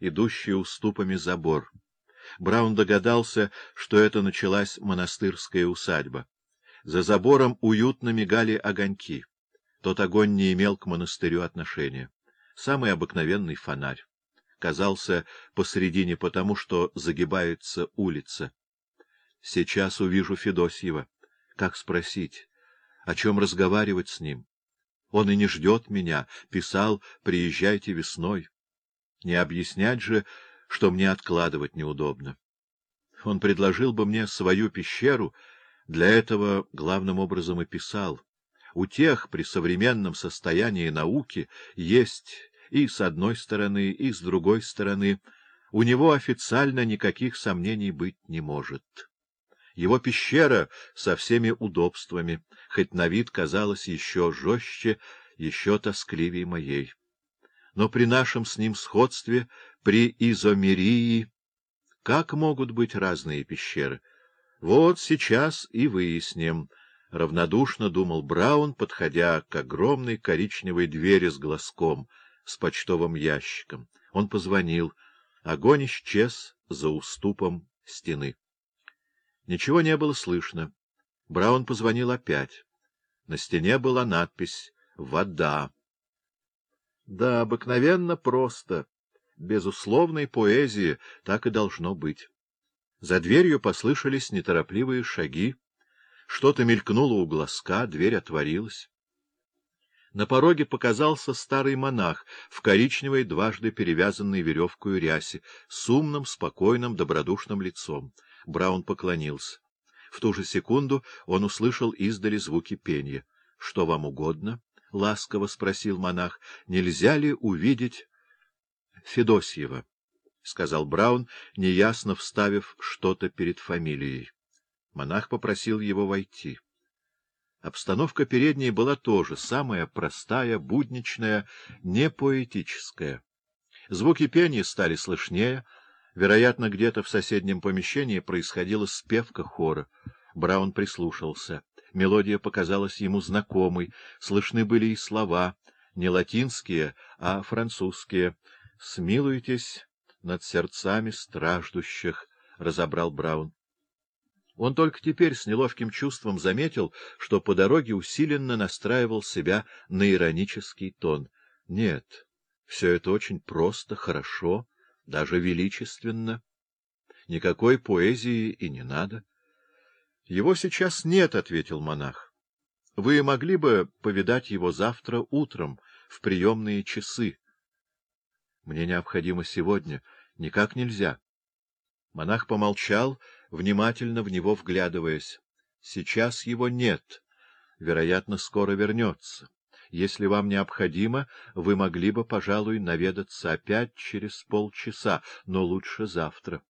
идущий уступами забор. Браун догадался, что это началась монастырская усадьба. За забором уютно мигали огоньки. Тот огонь не имел к монастырю отношения. Самый обыкновенный фонарь. Казался посредине потому, что загибается улица. Сейчас увижу Федосьева. Как спросить? О чем разговаривать с ним? Он и не ждет меня. Писал, приезжайте весной. Не объяснять же, что мне откладывать неудобно. Он предложил бы мне свою пещеру, для этого главным образом и писал. У тех при современном состоянии науки есть и с одной стороны, и с другой стороны. У него официально никаких сомнений быть не может. Его пещера со всеми удобствами, хоть на вид казалась еще жестче, еще тоскливее моей. Но при нашем с ним сходстве, при изомерии, как могут быть разные пещеры? Вот сейчас и выясним. Равнодушно думал Браун, подходя к огромной коричневой двери с глазком, с почтовым ящиком. Он позвонил. Огонь исчез за уступом стены. Ничего не было слышно. Браун позвонил опять. На стене была надпись «Вода». Да, обыкновенно просто. Безусловной поэзии так и должно быть. За дверью послышались неторопливые шаги. Что-то мелькнуло у глазка, дверь отворилась. На пороге показался старый монах в коричневой, дважды перевязанной веревкой рясе, с умным, спокойным, добродушным лицом. Браун поклонился. В ту же секунду он услышал издали звуки пения. — Что вам угодно? — ласково спросил монах. — Нельзя ли увидеть Федосьева? — сказал Браун, неясно вставив что-то перед фамилией. Монах попросил его войти. Обстановка передней была тоже самая простая, будничная, не поэтическая. Звуки пения стали слышнее — Вероятно, где-то в соседнем помещении происходила спевка хора. Браун прислушался. Мелодия показалась ему знакомой, слышны были и слова, не латинские, а французские. «Смилуйтесь над сердцами страждущих», — разобрал Браун. Он только теперь с неловким чувством заметил, что по дороге усиленно настраивал себя на иронический тон. Нет, все это очень просто, хорошо даже величественно. Никакой поэзии и не надо. — Его сейчас нет, — ответил монах. — Вы могли бы повидать его завтра утром, в приемные часы. — Мне необходимо сегодня. Никак нельзя. Монах помолчал, внимательно в него вглядываясь. — Сейчас его нет. Вероятно, скоро вернется. Если вам необходимо, вы могли бы, пожалуй, наведаться опять через полчаса, но лучше завтра. —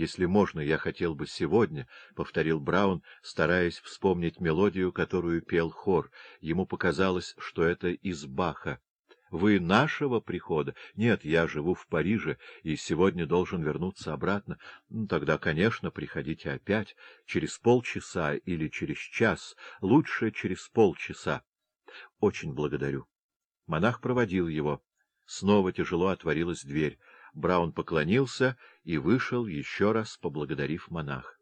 Если можно, я хотел бы сегодня, — повторил Браун, стараясь вспомнить мелодию, которую пел хор. Ему показалось, что это из Баха. — Вы нашего прихода? Нет, я живу в Париже и сегодня должен вернуться обратно. Ну, тогда, конечно, приходите опять, через полчаса или через час, лучше через полчаса. — Очень благодарю. Монах проводил его. Снова тяжело отворилась дверь. Браун поклонился и вышел, еще раз поблагодарив монах.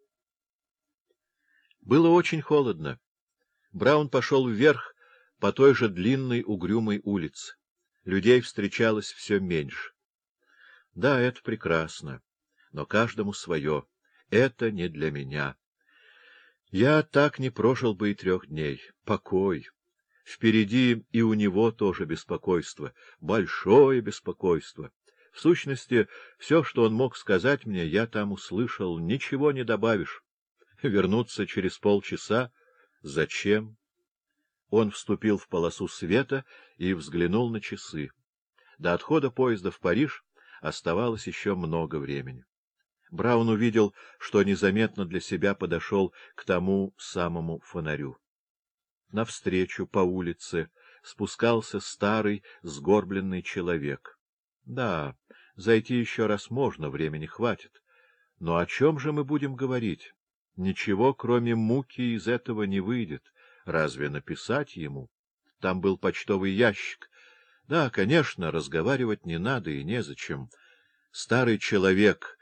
Было очень холодно. Браун пошел вверх по той же длинной угрюмой улице. Людей встречалось все меньше. Да, это прекрасно, но каждому свое. Это не для меня. Я так не прожил бы и трех дней. Покой. Впереди и у него тоже беспокойство, большое беспокойство. В сущности, все, что он мог сказать мне, я там услышал, ничего не добавишь. Вернуться через полчаса? Зачем? Он вступил в полосу света и взглянул на часы. До отхода поезда в Париж оставалось еще много времени. Браун увидел, что незаметно для себя подошел к тому самому фонарю. Навстречу по улице спускался старый сгорбленный человек. Да, зайти еще раз можно, времени хватит. Но о чем же мы будем говорить? Ничего, кроме муки, из этого не выйдет. Разве написать ему? Там был почтовый ящик. Да, конечно, разговаривать не надо и незачем. Старый человек